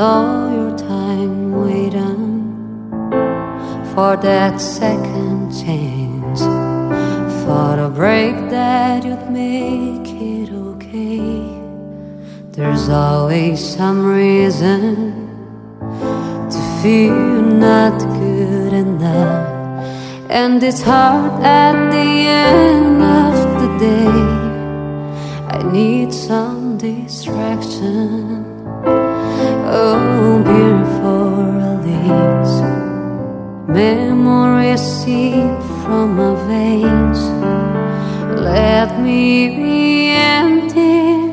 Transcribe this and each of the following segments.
all your time waiting for that second chance, for the break that you'd make it okay. There's always some reason to feel not good enough, and it's hard at the end of the day. I need some distraction. Oh, beautiful release. Memories seep from my veins. Let me be empty.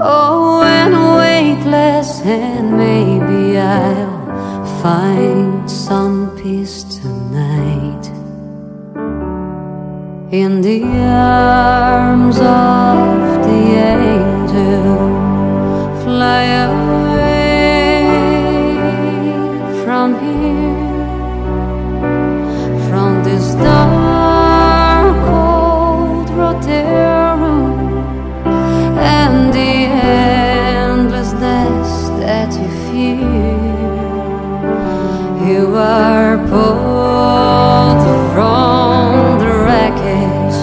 Oh, and weightless, and maybe I'll find some peace tonight. In the arms of the angel, fly away from here, from this dark cold hotel room, and the endlessness that you feel. You are pulled from the wreckage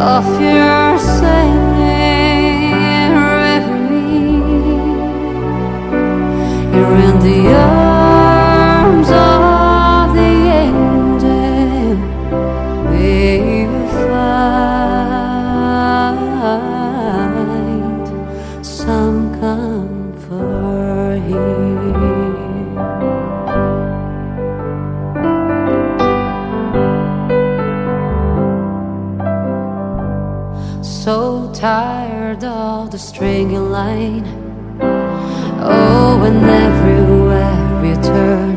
of your So tired of the stringy line. Oh, and everywhere you turn,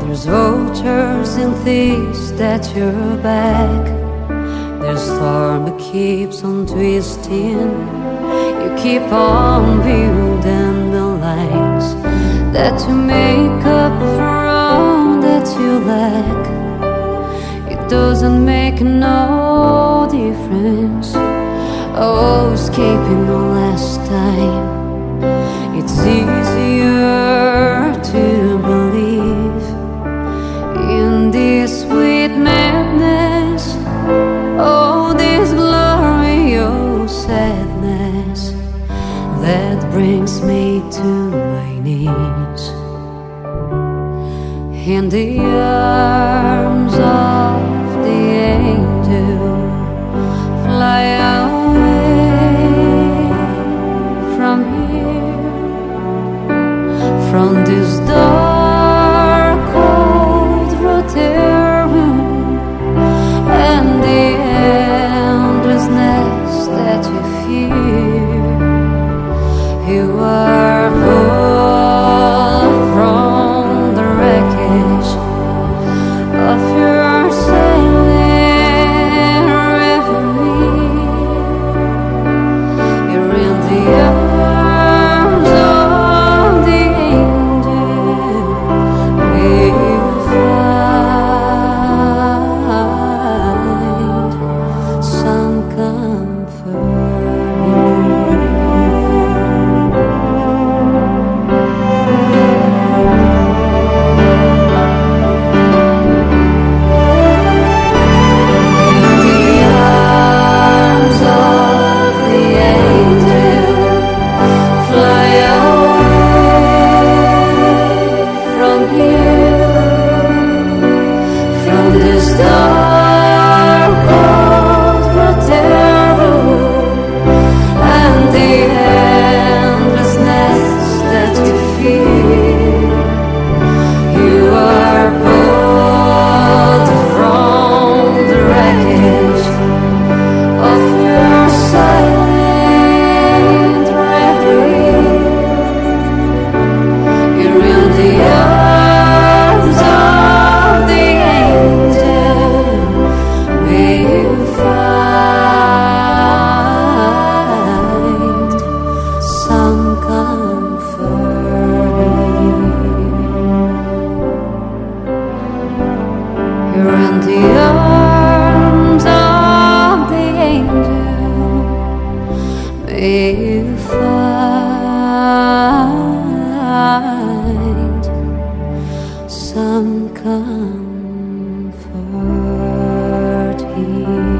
there's vultures and thieves that your back. The storm keeps on twisting. You keep on building the lines that you make up for all that you lack. It doesn't make no difference. Oh, escaping the last time. It's easier to believe in this sweet madness. Oh, this glorious sadness that brings me to my knees in the arms of the angel. Fly comfort here.